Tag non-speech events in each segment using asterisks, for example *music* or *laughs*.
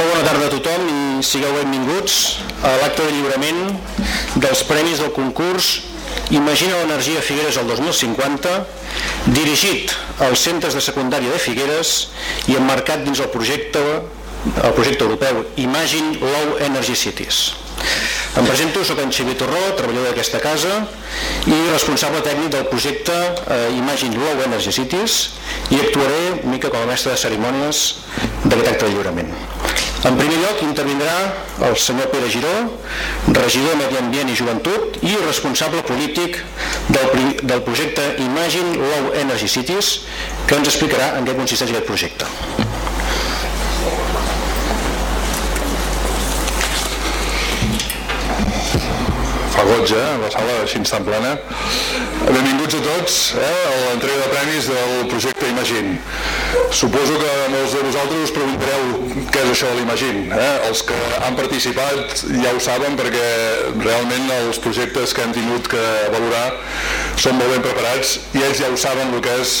Molt bona tarda a tothom i sigueu benvinguts a l'acte de lliurament dels premis del concurs Imagina l'energia Figueres el 2050 dirigit als centres de secundària de Figueres i emmarcat dins el projecte el projecte europeu Imagine Low Energy Cities. Em presento, sóc en Xavier Torró, treballador d'aquesta casa i responsable tècnic del projecte eh, Imagine Low Energy Cities i actuaré mica com a mestre de cerimònies d'aquest acte de lliurament. En primer lloc intervindrà el senyor Pere Giró, regidor Medi Ambient i Joventut i responsable polític del, del projecte Imagine Low Energy Cities, que ens explicarà en què consisteix aquest projecte. Goig, eh? la sala així tan plena. Benvinguts a tots eh? a l'entrega de premis del projecte Imagine. Suposo que molts de vosaltres us preguntareu què és això de l'Imagine. Eh? Els que han participat ja ho saben perquè realment els projectes que hem tingut que valorar són molt ben preparats i ells ja ho saben el que és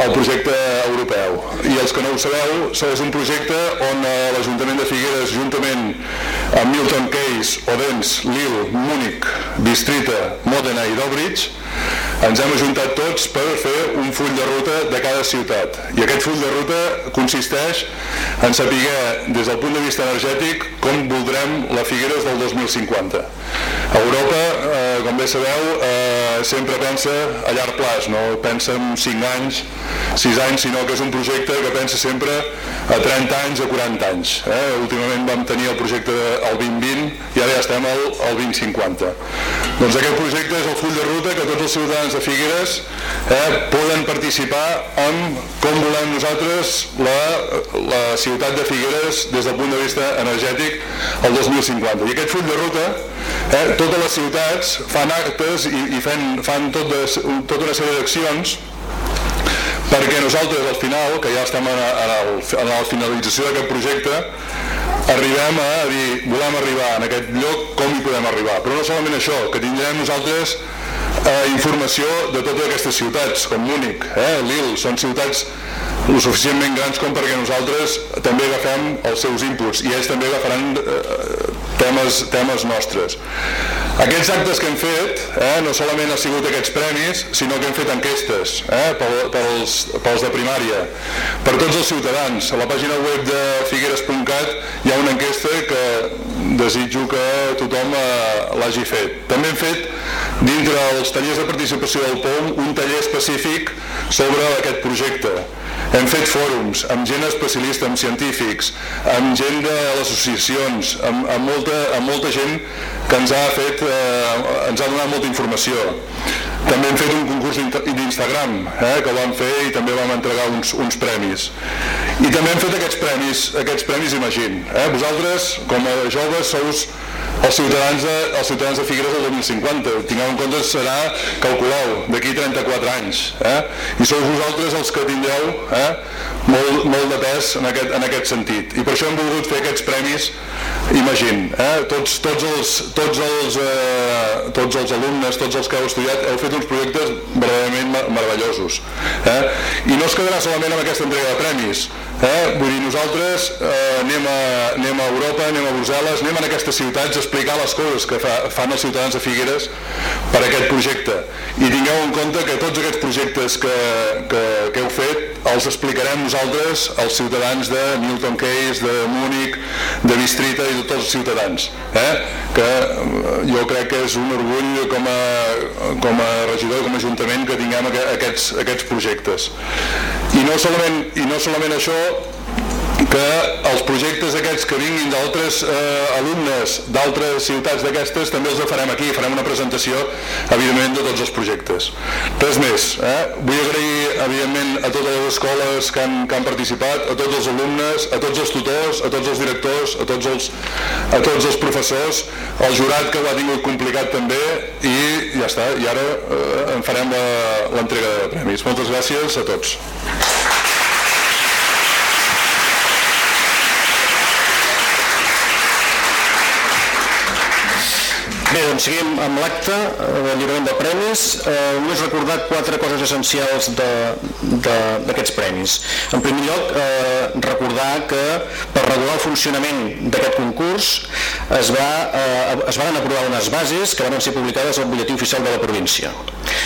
el projecte europeu. I els que no ho sabeu, és un projecte on eh, l'Ajuntament de Figueres, juntament amb Milton Keynes, Odense, Lille, Múnich, Bistrita, Modena i Dobrich, ens hem ajuntat tots per fer un full de ruta de cada ciutat. I aquest full de ruta consisteix en saber des del punt de vista energètic com voldrem la Figueres del 2050. Europa, eh, com bé sabeu, eh, sempre pensa a llarg plaç, no pensa en 5 anys, 6 anys, sinó que és un projecte que pensa sempre a 30 anys, a 40 anys. Eh? Últimament vam tenir el projecte el 2020 i ara ja estem al, al 2050. Doncs aquest projecte és el full de ruta que tots els ciutadans de Figueres eh, poden participar en com volem nosaltres la, la ciutat de Figueres des del punt de vista energètic el 2050. I aquest full de ruta, eh, totes les ciutats fan actes i, i fan, fan tot de, tota una sèrie d'accions perquè nosaltres al final, que ja estem en, en, el, en la finalització d'aquest projecte, arribem a dir, volem arribar en aquest lloc, com hi podem arribar. Però no solament això, que tindrem nosaltres eh, informació de totes aquestes ciutats, com Múnich, eh, Lille, són ciutats lo suficientment grans com perquè nosaltres també agafem els seus inputs i ells també agafaran eh, temes, temes nostres. Aquests actes que hem fet, eh, no solament ha sigut aquests premis, sinó que hem fet enquestes eh, pels, pels de primària, per tots els ciutadans. A la pàgina web de figueres.cat hi ha una enquesta que desitjo que tothom eh, l'hagi fet. També hem fet, dintre els tallers de participació del POM, un taller específic sobre aquest projecte hem fet fòrums amb gent especialista, amb científics, amb gent de les associacions, amb, amb, molta, amb molta gent que ens ha fet, eh, ens ha donat molta informació. També hem fet un concurs d'Instagram, eh, que vam fer i també vam entregar uns, uns premis. I també hem fet aquests premis, aquests premis Imagine. Eh? Vosaltres, com a joves, sous els ciutadans de, els ciutadans de Figueres del 2050. Tingueu en compte, serà, calculeu, d'aquí 34 anys. Eh? I sou vosaltres els que tindreu eh, molt, molt de pes en aquest, en aquest sentit. I per això hem volgut fer aquests premis Imagine, eh? tots, tots, els, tots, els, eh, tots els alumnes, tots els que heu estudiat, heu fet uns projectes verdaderament meravellosos. Eh? I no es quedarà solament amb aquesta entrega de premis, Eh? Vull dir, nosaltres eh, anem, a, anem a Europa, anem a Brussel·les, anem a aquestes ciutats explicar les coses que fa, fan els ciutadans de Figueres per aquest projecte. I tingueu en compte que tots aquests projectes que, que, que heu fet els explicarem nosaltres als ciutadans de Newton Keynes, de Múnich, de Bistrita i de tots els ciutadans. Eh? Que eh, jo crec que és un orgull com a, com a regidor, com a ajuntament, que tinguem aquests, aquests projectes. I no solament, i no solament això, que els projectes aquests que vinguin d'altres eh, alumnes d'altres ciutats d'aquestes també els farem aquí, farem una presentació evidentment de tots els projectes. Res més, eh? vull agrair evidentment a totes les escoles que han, que han participat, a tots els alumnes, a tots els tutors, a tots els directors, a tots els, a tots els professors, al jurat que ho ha tingut complicat també i ja està, i ara eh, en farem l'entrega de premis. Moltes gràcies a tots. Bé, doncs seguim amb l'acte eh, de lliurament de premis. Eh, només recordar quatre coses essencials d'aquests premis. En primer lloc, eh, recordar que per regular el funcionament d'aquest concurs es, va, eh, es van aprovar unes bases que van ser publicades al butlletí oficial de la província.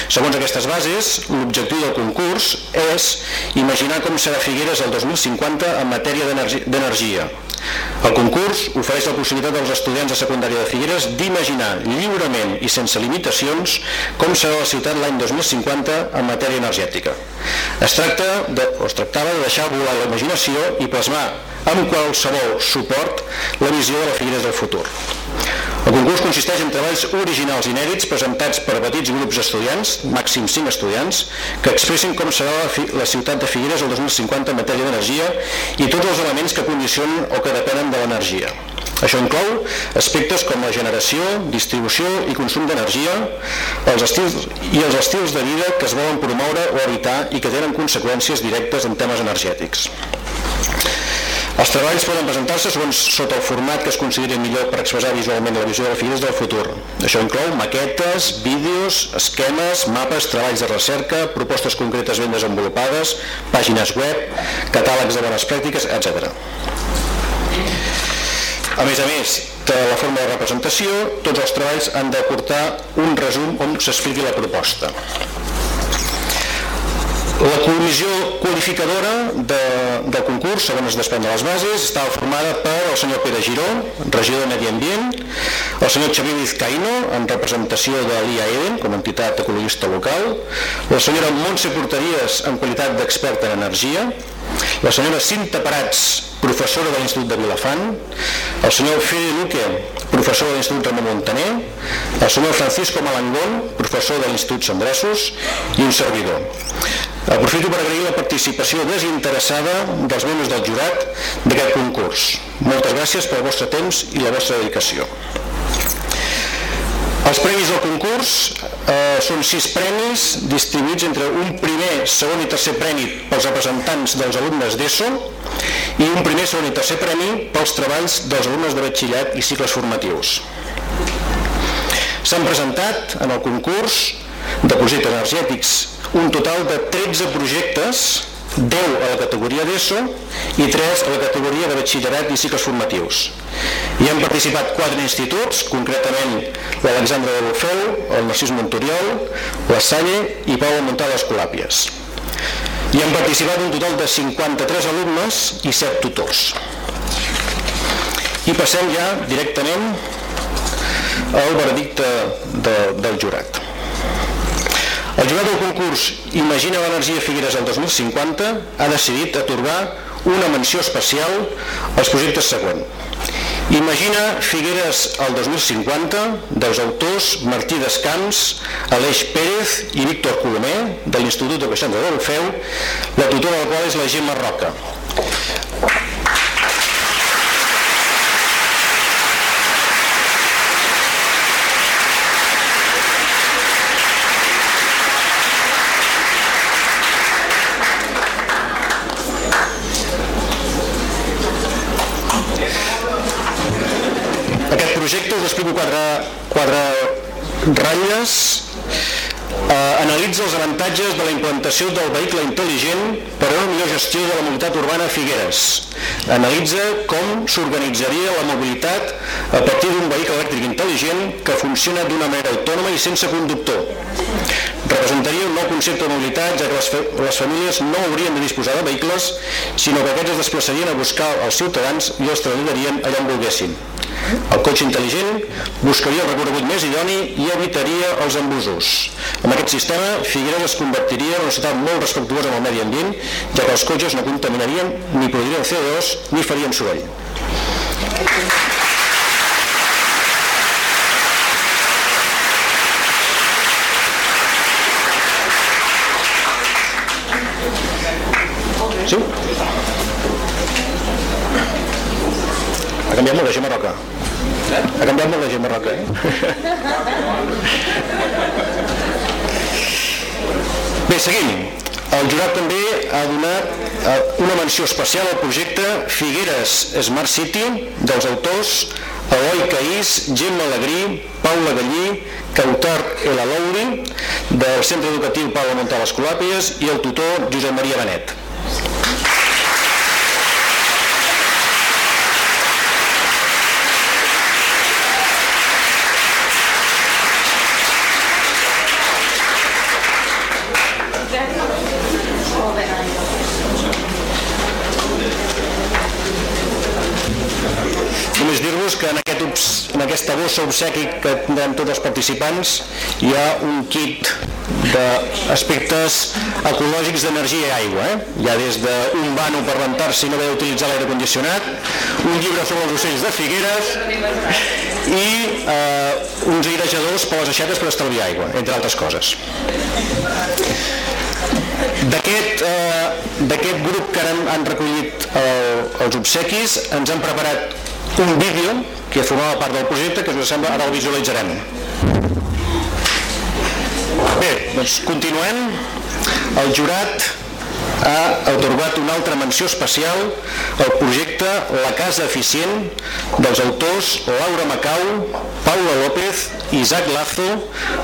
Segons aquestes bases, l'objectiu del concurs és imaginar com serà Figueres el 2050 en matèria d'energia, el concurs ofereix la possibilitat als estudiants de secundària de Figueres d'imaginar lliurement i sense limitacions com serà la ciutat l'any 2050 en matèria energètica. Es, tracta de, o es tractava de deixar volar la imaginació i plasmar amb qualsevol suport la visió de la Figueres del futur. El concurs consisteix en treballs originals inèdits presentats per petits grups d'estudiants, màxim 5 estudiants, que expressin com serà la, la ciutat de Figueres el 2050 en matèria d'energia i tots els elements que condicionen o que depenen de l'energia. Això inclou aspectes com la generació, distribució i consum d'energia els estils i els estils de vida que es volen promoure o evitar i que tenen conseqüències directes en temes energètics. Els treballs poden presentar-se segons sota el format que es consideri millor per expressar visualment la visió de les figures del futur. Això inclou maquetes, vídeos, esquemes, mapes, treballs de recerca, propostes concretes ben desenvolupades, pàgines web, catàlegs de bones pràctiques, etc. A més a més de la forma de representació, tots els treballs han d'aportar un resum on s'expliqui la proposta. La comissió qualificadora de, del concurs, segons es de les bases, estava formada per el senyor Pere Giró, regidor de Medi Ambient, el senyor Xavier Vizcaíno, en representació de l'IA Eden, com a entitat ecologista local, la senyora Montse Porteries, en qualitat d'experta en energia, la senyora Cinta Parats, professora de l'Institut de Vilafant, el senyor Fede Luque, professor de l'Institut Ramon Montaner, el senyor Francisco Malangón, professor de l'Institut Sandressos i un servidor. Aprofito per agrair la participació desinteressada dels membres del jurat d'aquest concurs. Moltes gràcies pel vostre temps i la vostra dedicació. Els premis del concurs eh, són sis premis distribuïts entre un primer, segon i tercer premi pels representants dels alumnes d'ESO i un primer, segon i tercer premi pels treballs dels alumnes de batxillerat i cicles formatius. S'han presentat en el concurs de projectes energètics un total de 13 projectes 10 a la categoria d'ESO i 3 a la categoria de batxillerat i cicles formatius. Hi han participat 4 instituts, concretament l'Alexandre de Bufeu, el Narcís Montoriol, la Salle i Pau Muntada Escolàpies. Hi han participat un total de 53 alumnes i 7 tutors. I passem ja directament al veredicte de, del jurat. El jurat del concurs Imagina l'energia Figueres el 2050 ha decidit atorgar una menció especial als projectes següents. Imagina Figueres el 2050 dels autors Martí Descamps, Aleix Pérez i Víctor Colomer de l'Institut de Caixant de Dolfeu, la tutora del qual és la Gemma Roca. Explico quatre, quatre ratlles eh, analitza els avantatges de la implantació del vehicle intel·ligent per a una millor gestió de la mobilitat urbana a Figueres. Analitza com s'organitzaria la mobilitat a partir d'un vehicle elèctric intel·ligent que funciona d'una manera autònoma i sense conductor. Representaria un nou concepte de mobilitat, ja que les, les famílies no haurien de disposar de vehicles, sinó que aquests es desplaçarien a buscar els ciutadans i els traslladarien allà on volguessin. El cotxe intel·ligent buscaria el recorregut més idoni i evitaria els embusos. Amb aquest sistema, Figueres es convertiria en una ciutat molt respectuosa amb el medi ambient, ja que els cotxes no contaminarien ni produirien CO2 ni farien soroll. Sí? Ha canviat molt la Gemma Roca. Ha canviat molt la Gemma Roca, eh? *laughs* Bé, seguim. El jurat també ha donat eh, una menció especial al projecte Figueres Smart City dels autors Eloi Caís, Gemma Alegrí, Paula Gallí, Cautar El Alouri, del Centre Educatiu Pablo Montal Escolàpies i el tutor Josep Maria Benet. Només dir-vos que en, aquest, en aquesta bossa obsequi que tindran tots els participants hi ha un kit d'aspectes ecològics d'energia i aigua. Eh? Hi ha des d'un vano per rentar-se i no haver d'utilitzar l'aire condicionat, un llibre sobre els ocells de Figueres i eh, uns airejadors per les aixetes per estalviar aigua, entre altres coses. D'aquest eh, grup que han, han recollit el, els obsequis ens han preparat un vídeo que formava part del projecte que us sembla ara el visualitzarem. Bé, doncs continuem. El jurat ha otorgat una altra menció especial al projecte La Casa Eficient dels autors Laura Macau, Paula López, Isaac Lazo,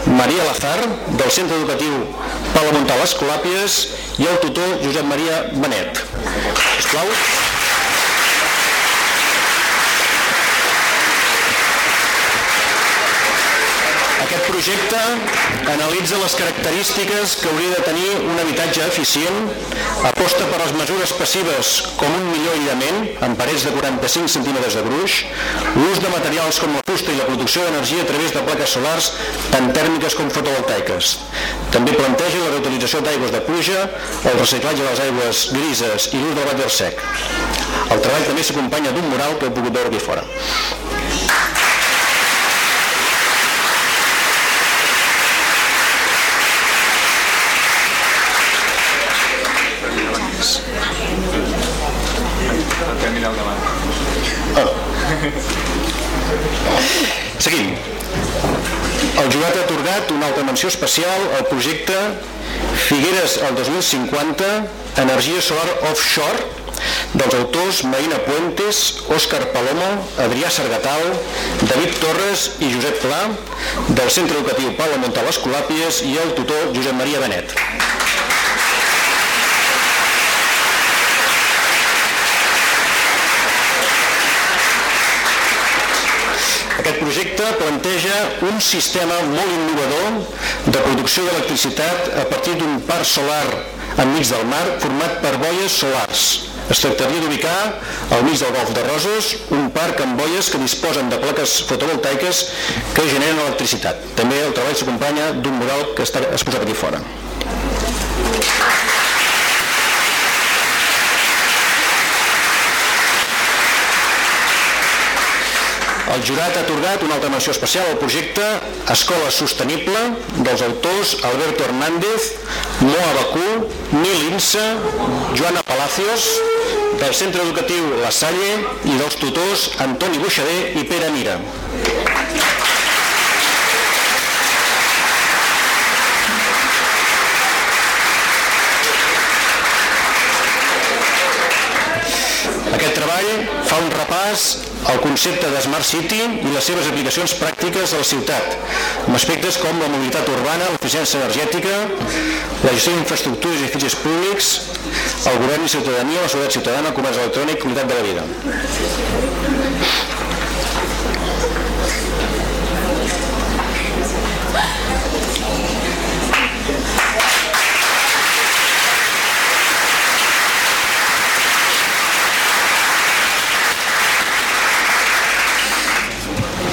Maria Lazar, del Centre Educatiu Paula Montal Escolàpies i el tutor Josep Maria Benet. Sisplau. Aquest projecte analitza les característiques que hauria de tenir un habitatge eficient, aposta per les mesures passives com un millor aïllament, amb parets de 45 centímetres de gruix, l'ús de materials com la fusta i la producció d'energia a través de plaques solars, tant tèrmiques com fotovoltaiques. També planteja la reutilització d'aigües de pluja, el reciclatge de les aigües grises i l'ús del vàter sec. El treball també s'acompanya d'un mural que heu pogut veure aquí fora. *laughs* Seguim. El jurat ha atorgat una altra menció especial al projecte Figueres al 2050, energia solar offshore, dels autors Marina Puentes, Òscar Palomo, Adrià Sargatal, David Torres i Josep Pla, del Centre Educatiu Pau Montal Escolàpies i el tutor Josep Maria Benet. Aquest projecte planteja un sistema molt innovador de producció d'electricitat a partir d'un parc solar enmig del mar format per boies solars. Es tractaria d'ubicar al mig del Golf de Roses un parc amb boies que disposen de plaques fotovoltaiques que generen electricitat. També el treball s'acompanya d'un mural que està exposat aquí fora. El jurat ha atorgat una altra menció especial al projecte Escola Sostenible dels autors Alberto Hernández, Moa Bacú, Nil Insa, Joana Palacios, del Centre Educatiu La Salle i dels tutors Antoni Buixader i Pere Mira. Aquest treball fa un repàs al concepte de Smart City i les seves aplicacions pràctiques a la ciutat, amb aspectes com la mobilitat urbana, l'eficiència energètica, la gestió d'infraestructures i edificis públics, el govern i ciutadania, la seguretat ciutadana, el comerç electrònic, qualitat de la vida.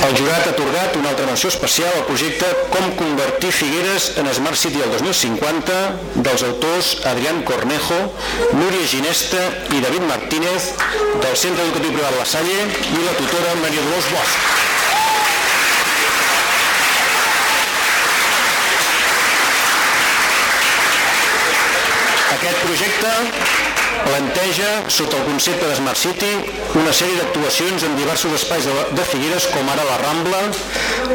El jurat ha atorgat una altra menció especial al projecte Com convertir Figueres en Smart City el 2050 dels autors Adrián Cornejo, Núria Ginesta i David Martínez del Centre Educatiu Privat La Salle i la tutora Maria Dolors Bosch. Aquest projecte planteja, sota el concepte de Smart City, una sèrie d'actuacions en diversos espais de, de Figueres, com ara la Rambla,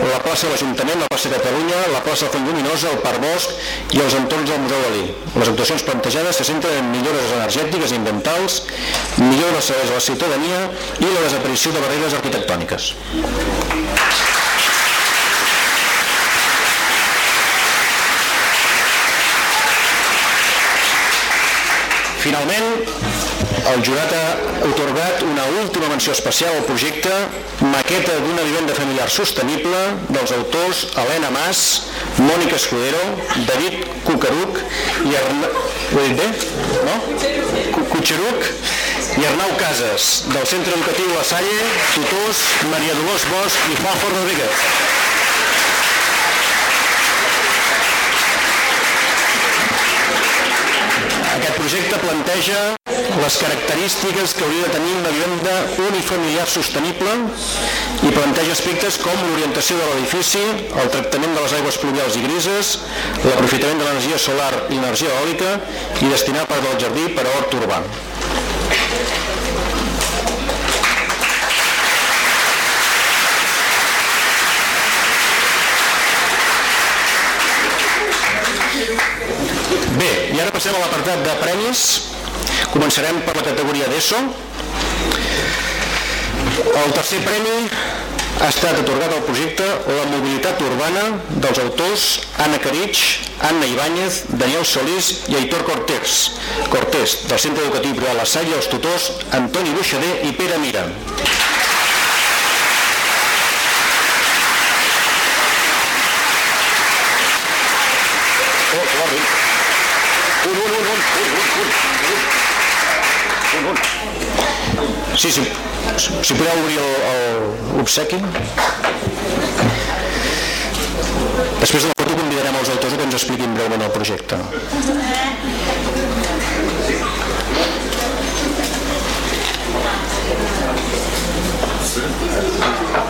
la plaça de l'Ajuntament, la plaça de Catalunya, la plaça de Font Lluminosa, el Parc Bosc i els entorns del Museu Dalí. Les actuacions plantejades se centren en millores energètiques i ambientals, millora dels serveis la ciutadania i la desaparició de barreres arquitectòniques. Finalment, el jurat ha otorgat una última menció especial al projecte Maqueta d'una vivenda familiar sostenible dels autors Helena Mas, Mònica Escudero, David Cucaruc i Arnau... Ho he dit bé? No? Cucharuc i Arnau Casas, del Centre Educatiu La Salle, tutors Maria Dolors Bosch i Juanjo Rodríguez. Projecte planteja les característiques que hauria de tenir una vivenda unifamiliar sostenible i planteja aspectes com l'orientació de l'edifici, el tractament de les aigües pluvials i grises, l'aprofitament de l'energia solar i l'energia eòlica i destinar part del jardí per a hort urbà. Bé, i ara passem a l'apartat de premis. Començarem per la categoria d'ESO. El tercer premi ha estat atorgat al projecte La mobilitat urbana dels autors Anna Caritx, Anna Ibáñez, Daniel Solís i Aitor Cortés, Cortés del Centre Educatiu Privat La Salle els tutors Antoni Buixader i Pere Mira. Sí, sí, si podeu obrir l'obsequi. Després de la foto convidarem els autors que ens expliquin breument el projecte. Sí?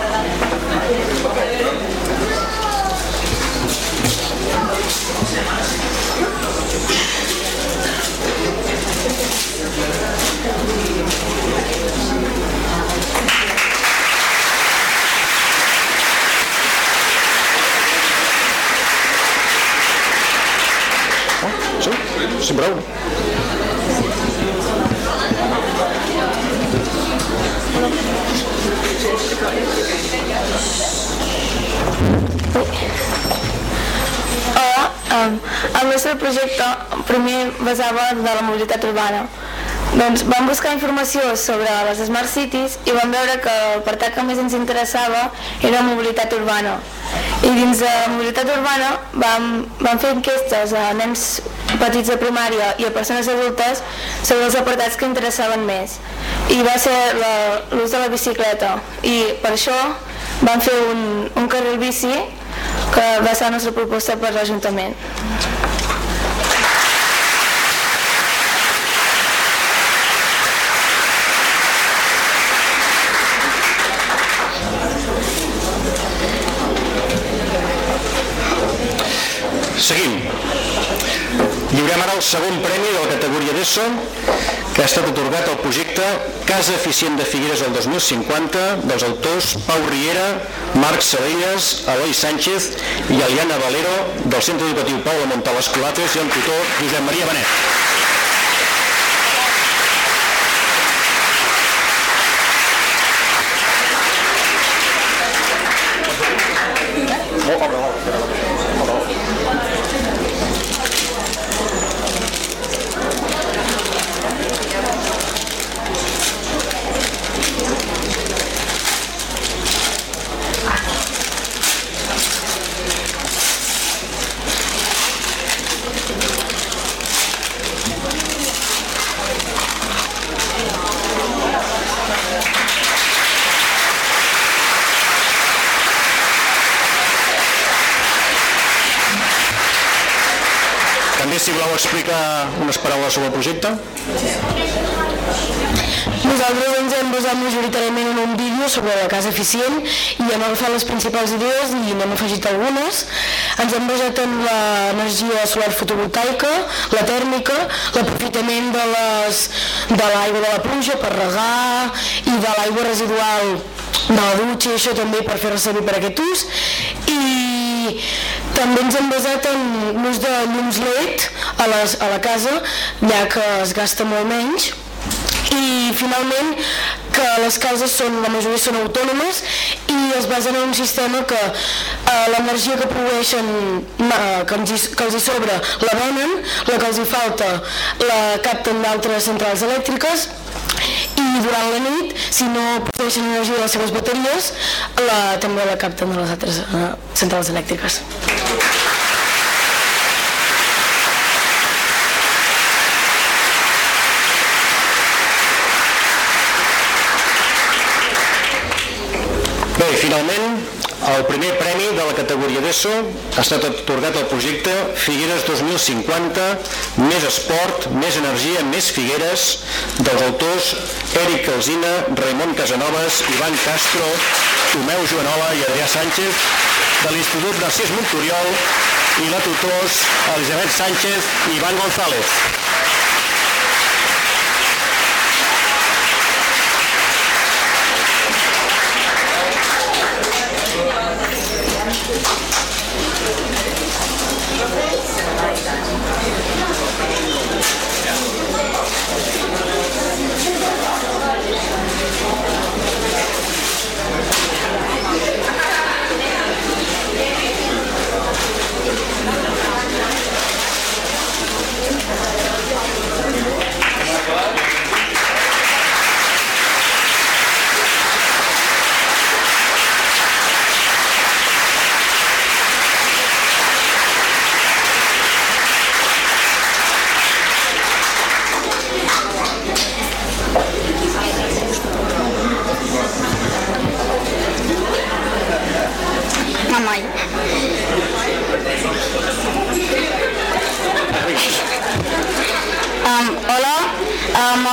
Sí, prou. Hola, um, el nostre projecte primer basava de la mobilitat urbana. Doncs vam buscar informació sobre les Smart Cities i vam veure que el apartat que més ens interessava era mobilitat urbana. I dins de mobilitat urbana vam, vam fer enquestes a nens petits de primària i a persones adultes sobre els apartats que interessaven més. I va ser l'ús de la bicicleta. I per això vam fer un, un carril bici que va ser la nostra proposta per l'Ajuntament. Seguim. Lliurem ara el segon premi de la categoria d'ESO que ha estat atorgat al projecte Casa Eficient de Figueres el 2050 dels autors Pau Riera, Marc Salelles, Eloi Sánchez i Eliana Valero del Centre Educatiu Paula Montal Escolates i el tutor Josep Maria Benet. També si voleu explicar unes paraules sobre el projecte. Nosaltres ens hem basat majoritàriament en un vídeo sobre la casa eficient i hem agafat les principals idees i n'hem afegit algunes. Ens hem basat en l'energia solar fotovoltaica, la tèrmica, l'aprofitament de les de l'aigua de la pluja per regar i de l'aigua residual de la dutxa i això també per fer-la servir per aquest ús i també ens hem basat en l'ús de llums LED a, les, a la casa, ja que es gasta molt menys. I finalment que les cases són, la majoria són autònomes i es basen en un sistema que eh, l'energia que produeixen eh, que, ens, que els hi sobra la venen, la que els hi falta la capten d'altres centrals elèctriques i durant la nit, si no produeixen energia de les seves bateries, la, també la capten de les altres eh, centrals elèctriques. Bé, finalment, el primer premi de la categoria d'ESO ha estat atorgat al projecte Figueres 2050, més esport, més energia, més Figueres, dels autors Eric Alzina, Raimon Casanovas, Ivan Castro, Tomeu Joanola i Adrià Sánchez, de l'Institut Narcís Montoriol i la tutors Elisabet Sánchez i Ivan González.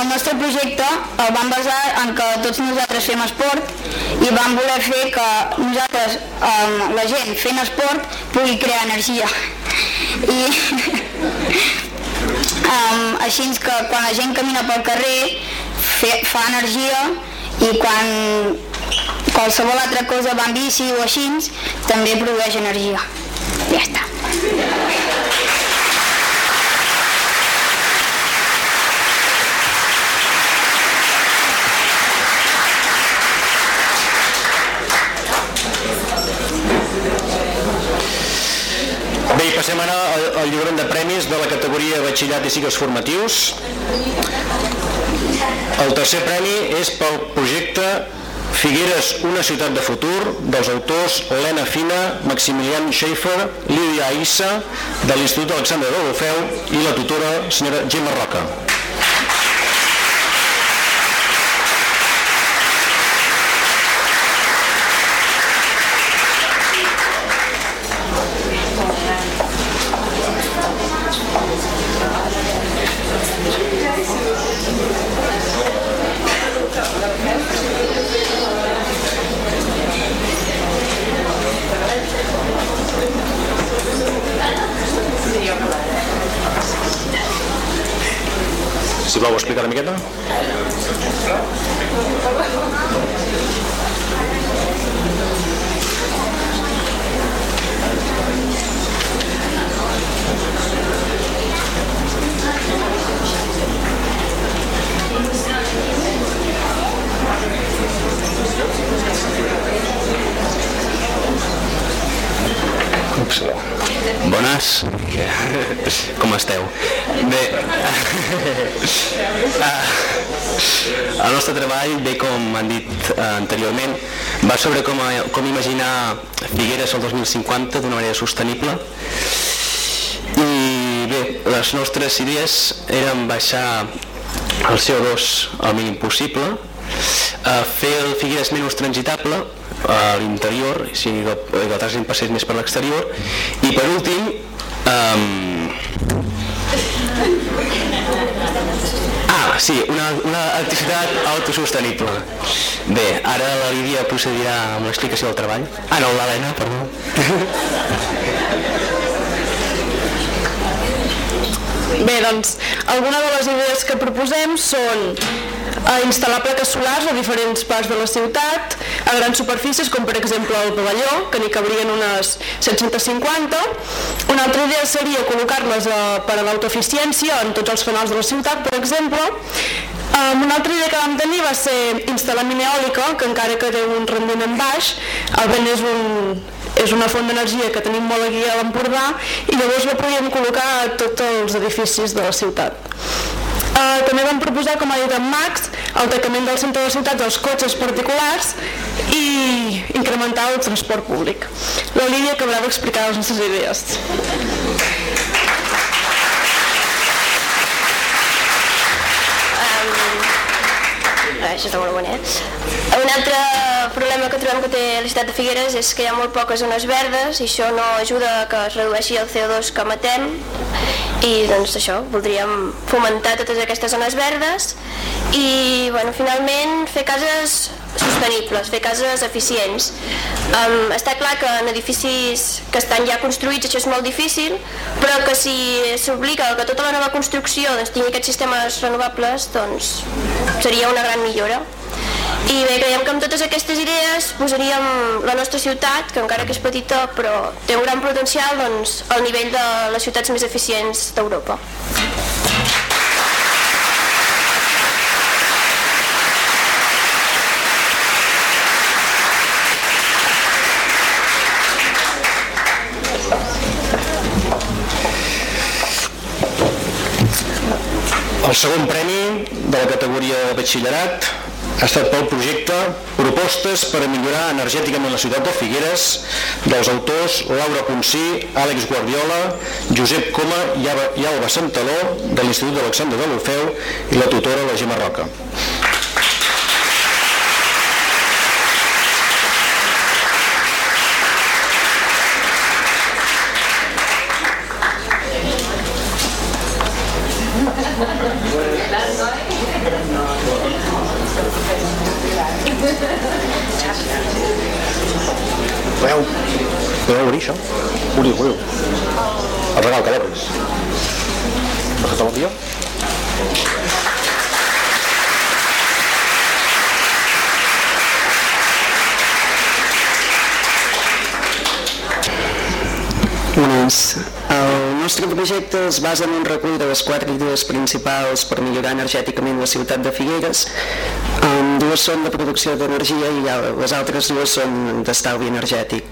El nostre projecte el vam basar en que tots nosaltres fem esport i vam voler fer que nosaltres, um, la gent fent esport, pugui crear energia. I *laughs* um, així que quan la gent camina pel carrer fe, fa energia i quan qualsevol altra cosa va en bici o així, també produeix energia. Ja està. Bé, i passem ara al, al lliurament de premis de la categoria Batxillerat i Cicles Formatius. El tercer premi és pel projecte Figueres, una ciutat de futur, dels autors Lena Fina, Maximilian Schaefer, Lídia Issa, de l'Institut Alexandre de Deulofeu i la tutora senyora Gemma Roca. Si voleu explicar una miqueta? Bones, com esteu? Bé, el nostre treball, bé com han dit eh, anteriorment, va sobre com, a, com imaginar Figueres el 2050 d'una manera sostenible. I bé, les nostres idees eren baixar el CO2 al mínim possible, eh, fer el Figueres menys transitable a l'interior, si el, el trànsit passés més per l'exterior, i per últim, um... ah, sí, una, una activitat autosostenible. Bé, ara la Lídia procedirà amb l'explicació del treball. Ah, no, l'Helena, perdó. Bé, doncs, alguna de les idees que proposem són a instal·lar plaques solars a diferents parts de la ciutat, a grans superfícies, com per exemple el pavelló, que n'hi cabrien unes 750. Una altra idea seria col·locar-les eh, per a l'autoeficiència en tots els fanals de la ciutat, per exemple, Um, una altra idea que vam tenir va ser instal·lar mina eòlica, que encara que té un rendiment baix, el vent és, un, és una font d'energia que tenim molt aquí a l'Empordà i llavors la podíem col·locar a tots els edificis de la ciutat. Uh, també vam proposar, com ha dit en Max, el tancament del centre de la ciutat dels cotxes particulars i incrementar el transport públic. La Lídia acabarà d'explicar les nostres idees. Això està molt bonet. Un altre problema que trobem que té la ciutat de Figueres és que hi ha molt poques zones verdes i això no ajuda que es redueixi el CO2 que matem i doncs això, voldríem fomentar totes aquestes zones verdes i bueno, finalment fer cases sostenibles, fer cases eficients. Um, està clar que en edificis que estan ja construïts això és molt difícil, però que si s'obliga que tota la nova construcció doncs, tingui aquests sistemes renovables, doncs seria una gran millora. I bé, creiem que amb totes aquestes idees posaríem la nostra ciutat, que encara que és petita, però té un gran potencial doncs, al nivell de les ciutats més eficients d'Europa. Segon premi de la categoria de batxillerat ha estat pel projecte Propostes per a millorar energèticament la ciutat de Figueres dels autors Laura Ponsí, Àlex Guardiola, Josep Coma i Alba Santaló de l'Institut d'Alexandre de l'Orfeu i la tutora la Gemma Roca. Podeu, podeu obrir això? Obriu, obriu. El regal que l'obris. Vas a dia? Bones. El nostre projecte es basa en un recull de les quatre idees principals per millorar energèticament la ciutat de Figueres. Um, dues són de producció d'energia i les altres dues són d'estalvi energètic.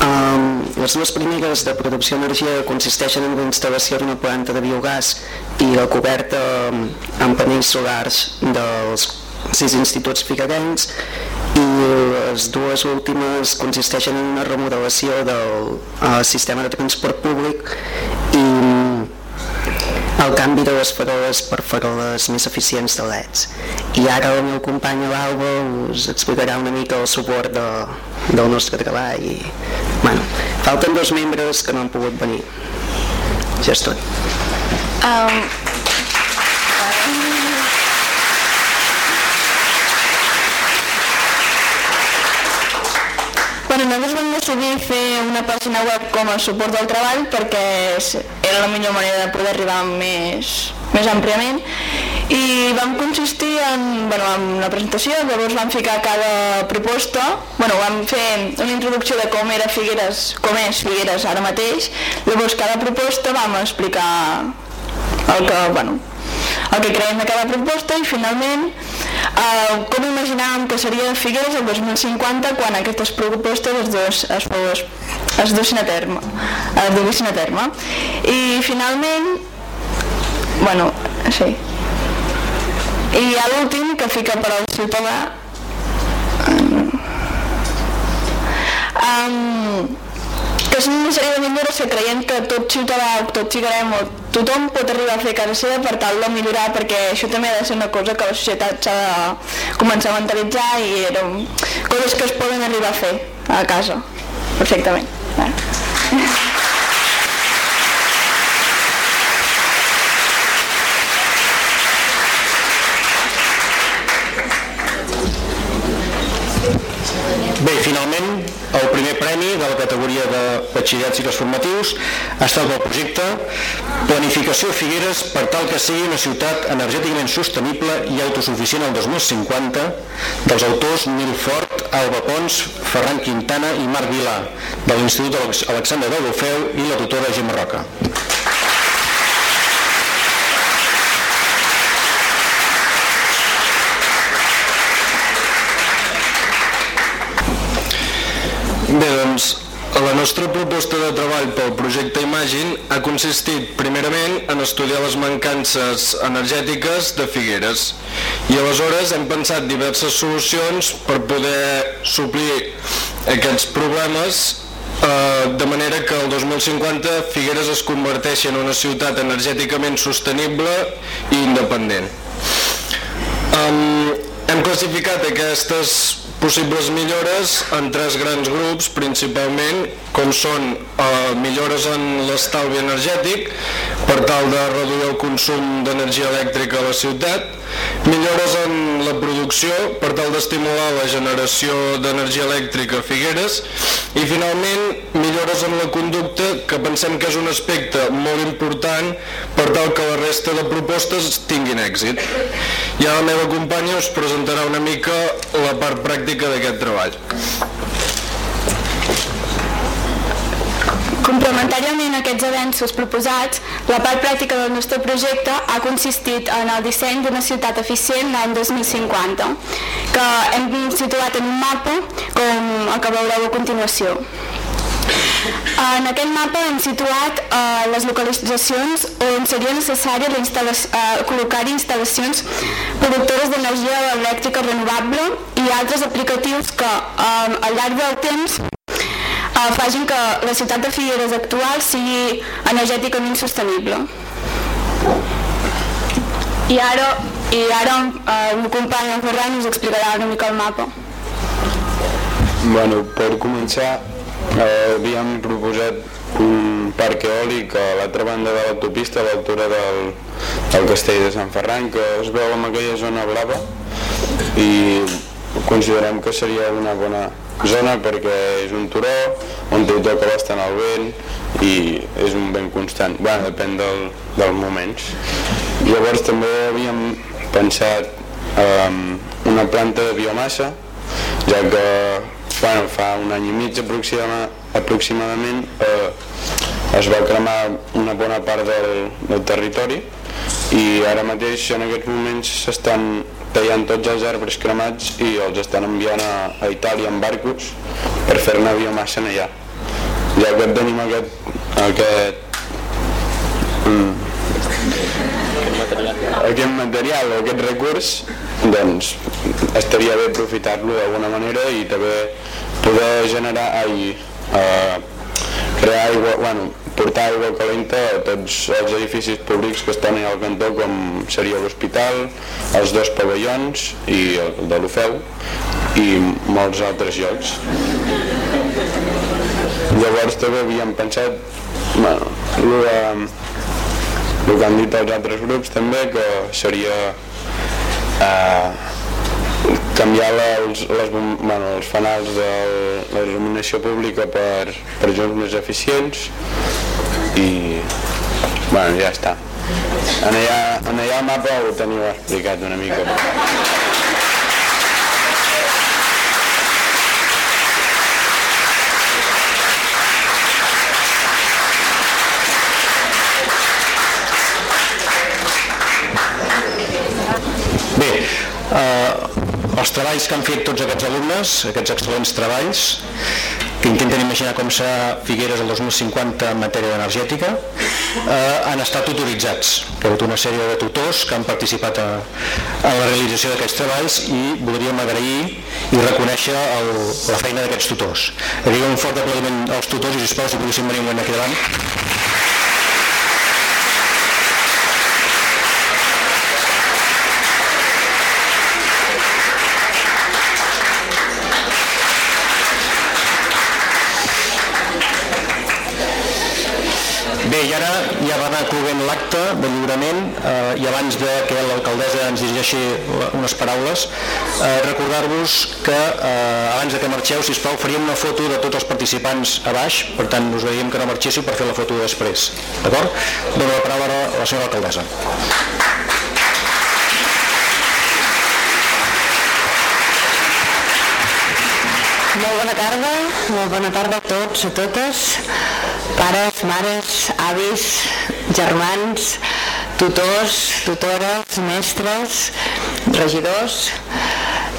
Um, les dues primeres de producció d'energia consisteixen en la instal·lació d'una planta de biogàs i la coberta amb panells solars dels sis instituts figuerencs les dues últimes consisteixen en una remodelació del uh, sistema de transport públic i el canvi de les faroles per faroles més eficients de LEDs. I ara el meu company l'Alba us explicarà una mica el suport de, del nostre treball i, bueno, falten dos membres que no han pogut venir. Ja és tot. Um, Bueno, nosaltres vam decidir fer una pàgina web com a suport del treball perquè era la millor manera de poder arribar més, més àmpliament. I vam consistir en, bueno, en una presentació, llavors vam ficar cada proposta, bueno, vam fer una introducció de com era Figueres, com és Figueres ara mateix, llavors cada proposta vam explicar el que, bueno, el que creiem de cada proposta i finalment Uh, com imaginàvem que seria Figueres el 2050 quan aquestes propostes es, dos, es, es, es dossin a terme, es duguessin a terme. I finalment, bueno, sí. I ha l'últim que fica per al ciutadà. Um, que és de millores que creiem que tot ciutadà, tot o tothom pot arribar a fer casa seva per tal de millorar perquè això també ha de ser una cosa que la societat s'ha de començar a mentalitzar i eren coses que es poden arribar a fer a casa perfectament. Eh? *laughs* Bé, finalment, el primer premi de la categoria de batxillerats cicles formatius ha estat el projecte Planificació Figueres per tal que sigui una ciutat energèticament sostenible i autosuficient al 2050 dels autors Nil Fort, Alba Pons, Ferran Quintana i Marc Vilà de l'Institut Alexandre Deulofeu i la tutora Gemma Roca. Bé, doncs, la nostra proposta de treball pel projecte Imagine ha consistit primerament en estudiar les mancances energètiques de Figueres i aleshores hem pensat diverses solucions per poder suplir aquests problemes eh, de manera que el 2050 Figueres es converteixi en una ciutat energèticament sostenible i independent. Hem classificat aquestes possibles millores en tres grans grups, principalment, com són eh, millores en l'estalvi energètic, per tal de reduir el consum d'energia elèctrica a la ciutat, millores en la producció, per tal d'estimular la generació d'energia elèctrica a Figueres, i finalment millores en la conducta, que pensem que és un aspecte molt important per tal que la resta de propostes tinguin èxit. Ara la meva companya us presentarà una mica la part pràctica d'aquest treball. Complementàriament a aquests avenços proposats, la part pràctica del nostre projecte ha consistit en el disseny d'una ciutat eficient l'any 2050, que hem situat en un mapa com el que veureu a continuació. En aquest mapa hem situat eh, les localitzacions on seria necessari eh, col·locar instal·lacions productores d'energia elèctrica renovable i altres aplicatius que eh, al llarg del temps eh, facin que la ciutat de Figueres actual sigui energèticament sostenible. I ara, i ara eh, el meu company Ferran us explicarà una mica el mapa. Bueno, per començar, eh, havíem proposat un parc eòlic a l'altra banda de l'autopista, a l'altura del, del castell de Sant Ferran, que es veu en aquella zona blava i considerem que seria una bona zona perquè és un turó on hi toca bastant el vent i és un vent constant, bueno, depèn del, dels moments. Llavors també havíem pensat um, una planta de biomassa, ja que bueno, fa un any i mig aproxima, aproximadament eh, es va cremar una bona part del, del territori i ara mateix en aquests moments s'estan tallant tots els arbres cremats i els estan enviant a, a Itàlia en barcos per fer-ne biomassa allà. Ja que tenim aquest, aquest, mm, aquest material o aquest recurs, doncs estaria bé aprofitar-lo d'alguna manera i també poder generar, ai, eh, crear aigua, bueno, portar aigua calenta a tots els edificis públics que estan al cantó com seria l'hospital, els dos pavellons i el de l'Ofeu i molts altres llocs. Llavors també havíem pensat bueno, el, de, el que han dit els altres grups també que seria eh, canviar les, les, bueno, els fanals de la il·luminació pública per, per llums més eficients i bueno, ja està. En allà, en allà el mapa ho teniu explicat una mica. Bé, eh, els treballs que han fet tots aquests alumnes, aquests excel·lents treballs, que intenten imaginar com serà Figueres el 2050 en matèria energètica, eh, han estat tutoritzats. Hi ha hagut una sèrie de tutors que han participat a, a la realització d'aquests treballs i voldríem agrair i reconèixer el, la feina d'aquests tutors. Agraïm un fort aplaudiment als tutors i sisplau si poguéssim venir un moment aquí davant. Bé, i ara ja va anar l'acte de lliurament eh, i abans de que l'alcaldessa ens dirigeixi unes paraules, eh, recordar-vos que eh, abans de que marxeu, si plau, faríem una foto de tots els participants a baix, per tant us veiríem que no marxéssiu per fer la foto després. D'acord? Dono la paraula a la senyora alcaldessa. Molt bona tarda, molt bona tarda a tots, a totes pares, mares, avis, germans, tutors, tutores, mestres, regidors.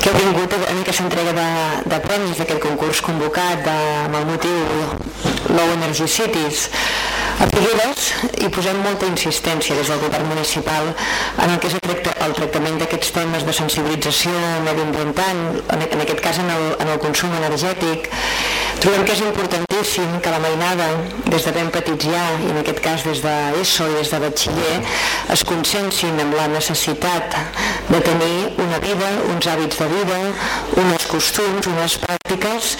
que heu vingut en aquesta entrega de, de premis d'aquest concurs convocat de, amb el motiu Low Energy Cities a Figueres hi posem molta insistència des del govern municipal en el que és el, tracta, el tractament d'aquests temes de sensibilització mediambiental, en, en aquest cas en el, en el consum energètic. Trobem que és importantíssim que la mainada, des de ben petits ja, i en aquest cas des d'ESO i des de batxiller, es consensin amb la necessitat de tenir una vida, uns hàbits de vida, uns costums, unes pràctiques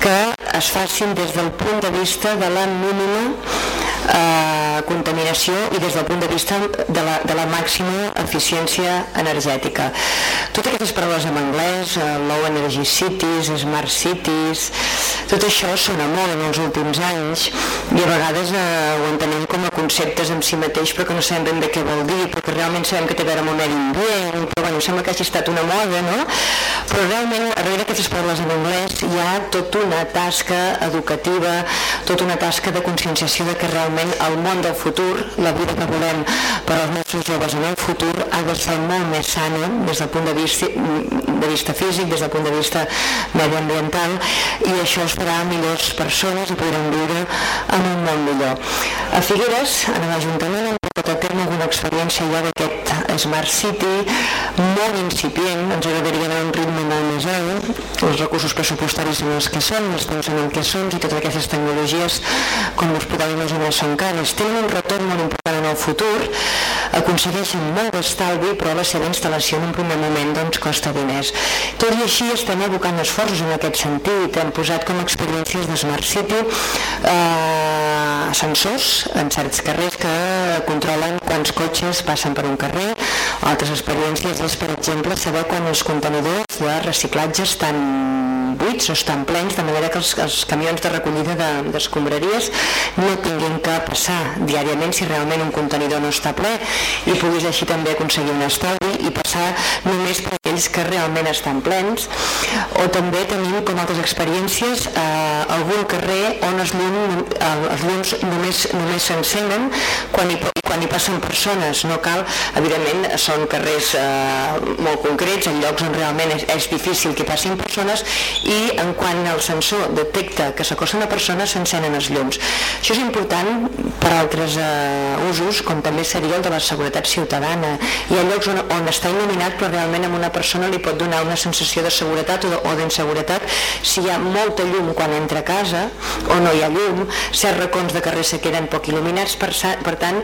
que es facin des del punt de vista de la mínima eh, contaminació i des del punt de vista de la, de la màxima eficiència energètica. Totes aquestes paraules en anglès, eh, low energy cities, smart cities, tot això sona molt en els últims anys i a vegades eh, ho entenem com a conceptes en si mateix però que no sabem ben bé què vol dir, perquè realment sabem que té a veure amb el medi ambient, però bueno, sembla que hagi estat una moda, no? Però realment darrere aquestes paraules en anglès hi ha tota una tasca educativa, tota una tasca de conscienciació de que realment realment el món del futur, la vida que volem per als nostres joves en el futur ha de ser molt més sana des del punt de vista, de vista físic, des del punt de vista mediambiental i això es farà millors persones i podrem viure en un món millor. A Figueres, en l'Ajuntament, hem portat a terme alguna experiència ja d'aquest Smart City molt incipient, ens agradaria anar un ritme molt més alt, els recursos pressupostaris són els que són, temps en el que són i totes aquestes tecnologies, com podeu imaginar, són cares. Tenen un retorn molt important en el futur, aconsegueixen molt d'estalvi, però la seva instal·lació en un primer moment doncs, costa diners. Tot i així estem abocant esforços en aquest sentit. Hem posat com a experiències de Smart City eh, sensors en certs carrers que controlen quants cotxes passen per un carrer. Altres experiències és, per exemple, saber quan els contenidors de reciclatge estan buits o estan plens, de manera que els, els camions de recollida d'escombraries de, no tinguin que passar diàriament si realment un contenidor no està ple i puguis així també aconseguir un estalvi i passar només per aquells que realment estan plens. O també tenim com altres experiències eh, algun carrer on els llums, els llums només, només s'encenen quan, hi, quan hi passen persones no cal, evidentment són carrers eh, molt concrets en llocs on realment és, és difícil que passin persones i en quan el sensor detecta que s'acosten a persones s'encenen els llums. Això és important per altres eh, usos, com també seria el de la seguretat ciutadana. Hi ha llocs on, on està il·luminat però realment a una persona li pot donar una sensació de seguretat o d'inseguretat si hi ha molta llum quan entra a casa o no hi ha llum, certs racons de carrer se queden poc il·luminats, per, per tant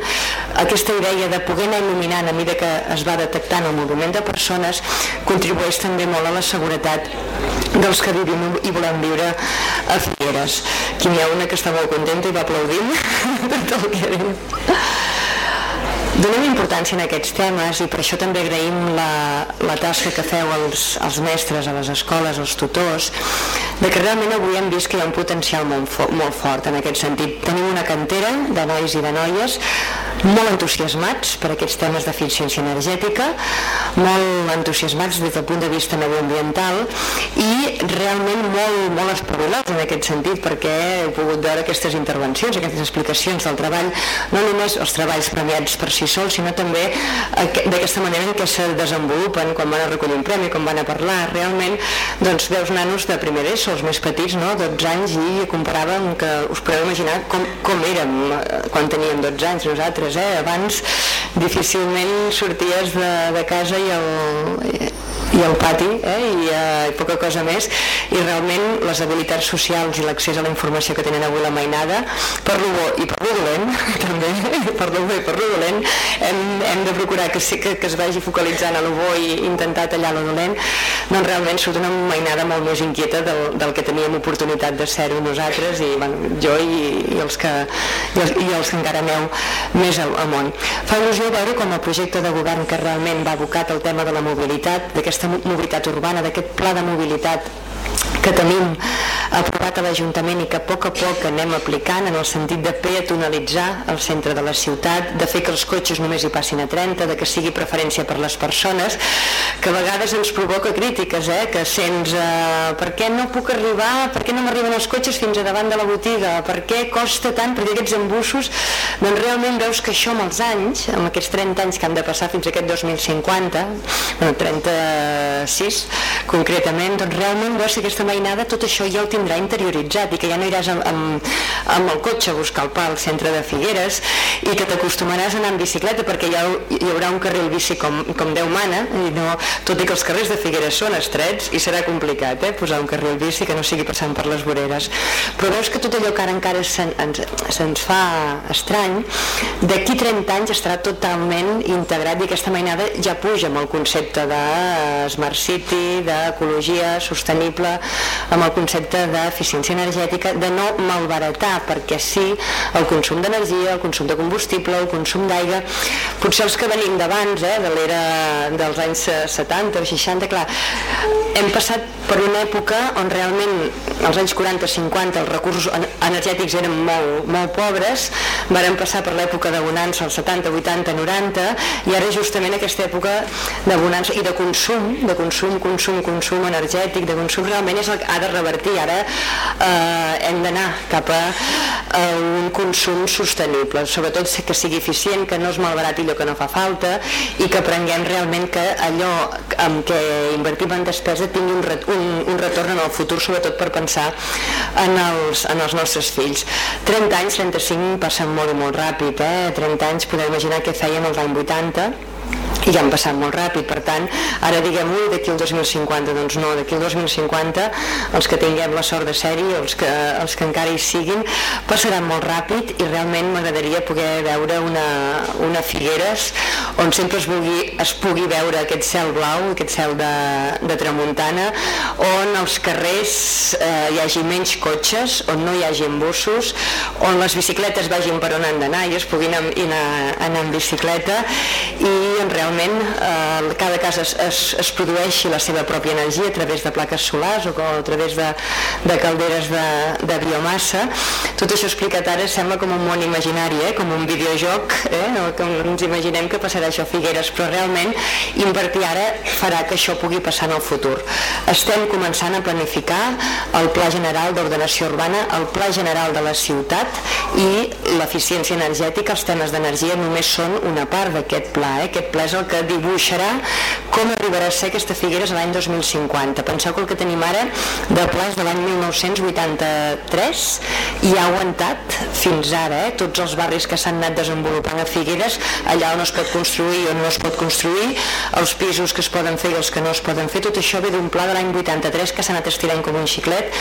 aquesta idea de poder anar il·luminant a mesura que es va detectant el moviment de persones contribueix també molt a la seguretat dels que vivim i volem viure a Figueres. Aquí n'hi ha una que està molt contenta i va aplaudint *laughs* tot el que diu. Donem importància en aquests temes i per això també agraïm la, la tasca que feu els, els mestres a les escoles, els tutors, de que realment avui hem vist que hi ha un potencial molt, molt fort en aquest sentit. Tenim una cantera de nois i de noies molt entusiasmats per aquests temes d'eficiència energètica, molt entusiasmats des del punt de vista mediambiental i realment molt, molt espavilats en aquest sentit perquè he pogut veure aquestes intervencions, aquestes explicacions del treball, no només els treballs premiats per si sols, sinó també d'aquesta manera en què se desenvolupen quan van a recollir un premi, quan van a parlar. Realment, doncs, veus nanos de primer ESO, els més petits, no? 12 anys, i comparàvem que us podeu imaginar com, com érem eh, quan teníem 12 anys nosaltres, eh? Abans difícilment sorties de, de casa i el, i el pati eh, i, eh, i poca cosa més i realment les habilitats socials i l'accés a la informació que tenen avui la mainada per lo bo i per lo dolent *laughs* també, per lo bo i per lo dolent hem, hem de procurar que, sí, que, que es vagi focalitzant a lo bo i intentar tallar lo dolent doncs realment surt una mainada molt més inquieta del, del que teníem oportunitat de ser-ho nosaltres i bueno, jo i, i, els que, i, els, i els que encara aneu més al, al món. Fa il·lusió veure com el projecte de govern que realment va abocat el tema de la mobilitat, d'aquesta mobilitat urbana, d'aquest pla de mobilitat que tenim aprovat a l'Ajuntament i que a poc a poc anem aplicant en el sentit de peatonalitzar el centre de la ciutat, de fer que els cotxes només hi passin a 30, de que sigui preferència per les persones, que a vegades ens provoca crítiques, eh? que sents eh, per què no puc arribar, per què no m'arriben els cotxes fins a davant de la botiga, per què costa tant, perquè aquests embussos, doncs realment veus que això amb els anys, amb aquests 30 anys que han de passar fins a aquest 2050, bueno, 36 concretament, doncs realment veus que aquesta mainada tot això ja ho tindrà interioritzat i que ja no iràs amb, amb, amb el cotxe a buscar el pa al centre de Figueres i que t'acostumaràs a anar en bicicleta perquè hi, ha, hi haurà un carril bici com, com Déu mana i no, tot i que els carrers de Figueres són estrets i serà complicat eh, posar un carril bici que no sigui passant per les voreres. Però veus que tot allò que ara encara se'ns se fa estrany d'aquí 30 anys estarà totalment integrat i aquesta mainada ja puja amb el concepte de Smart City, d'ecologia sostenible, amb el concepte d'eficiència energètica, de no malbaratar, perquè sí, el consum d'energia, el consum de combustible, el consum d'aigua, potser els que venim d'abans, eh, de l'era dels anys 70 o 60, clar, hem passat per una època on realment als anys 40-50 els recursos energètics eren molt, molt pobres, varen passar per l'època de bonança als 70, 80, 90 i ara justament aquesta època de bonança i de consum, de consum, consum, consum energètic, de consum realment és el que ha de revertir. Ara eh, hem d'anar cap a, a un consum sostenible, sobretot que sigui eficient, que no es malbarati allò que no fa falta i que aprenguem realment que allò amb què invertim en despesa tingui un, un, un retorn en el futur, sobretot per pensar en els, en els nostres fills. 30 anys, 35 passen molt i molt ràpid, eh? 30 anys podem imaginar què fèiem els anys 80 i ja han passat molt ràpid, per tant ara diguem, ui, d'aquí el 2050 doncs no, d'aquí el 2050 els que tinguem la sort de ser-hi els, que, els que encara hi siguin passaran molt ràpid i realment m'agradaria poder veure una, una Figueres on sempre es, vulgui, es pugui veure aquest cel blau, aquest cel de, de tramuntana on als carrers eh, hi hagi menys cotxes, on no hi hagi embussos on les bicicletes vagin per on han d'anar i es puguin anar, anar en bicicleta i on realment eh, cada casa es, es, es produeixi la seva pròpia energia a través de plaques solars o a través de, de calderes de, de biomassa. Tot això explicat ara sembla com un món imaginari, eh? com un videojoc, eh? no, que ens imaginem que passarà això a Figueres, però realment invertir ara farà que això pugui passar en el futur. Estem començant a planificar el Pla General d'Ordenació Urbana, el Pla General de la ciutat i l'eficiència energètica, els temes d'energia només són una part d'aquest pla. Eh? Aquest pla és el que dibuixarà com arribarà a ser aquesta Figueres l'any 2050. Penseu que el que tenim ara de plaç de l'any 1983 i ha aguantat fins ara, eh? tots els barris que s'han anat desenvolupant a Figueres, allà on es pot construir o no es pot construir, els pisos que es poden fer i els que no es poden fer, tot això ve d'un pla de l'any 83 que s'ha anat estirant com un xiclet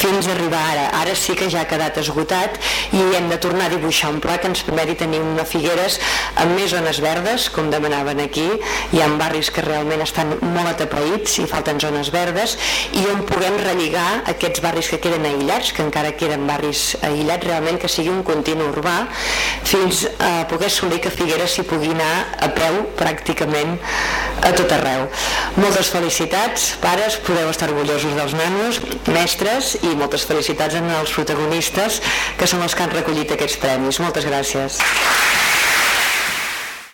fins a arribar ara. Ara sí que ja ha quedat esgotat i hem de tornar a dibuixar un pla que ens permeti tenir una Figueres amb més zones verdes, com demanaven aquí, hi ha barris que realment estan molt atapeïts i falten zones verdes i on puguem relligar aquests barris que queden aïllats, que encara queden barris aïllats, realment que sigui un continu urbà fins a poder assolir que Figueres s'hi pugui anar a peu pràcticament a tot arreu. Moltes felicitats, pares, podeu estar orgullosos dels nanos, mestres i moltes felicitats en els protagonistes que són els que han recollit aquests premis. Moltes gràcies.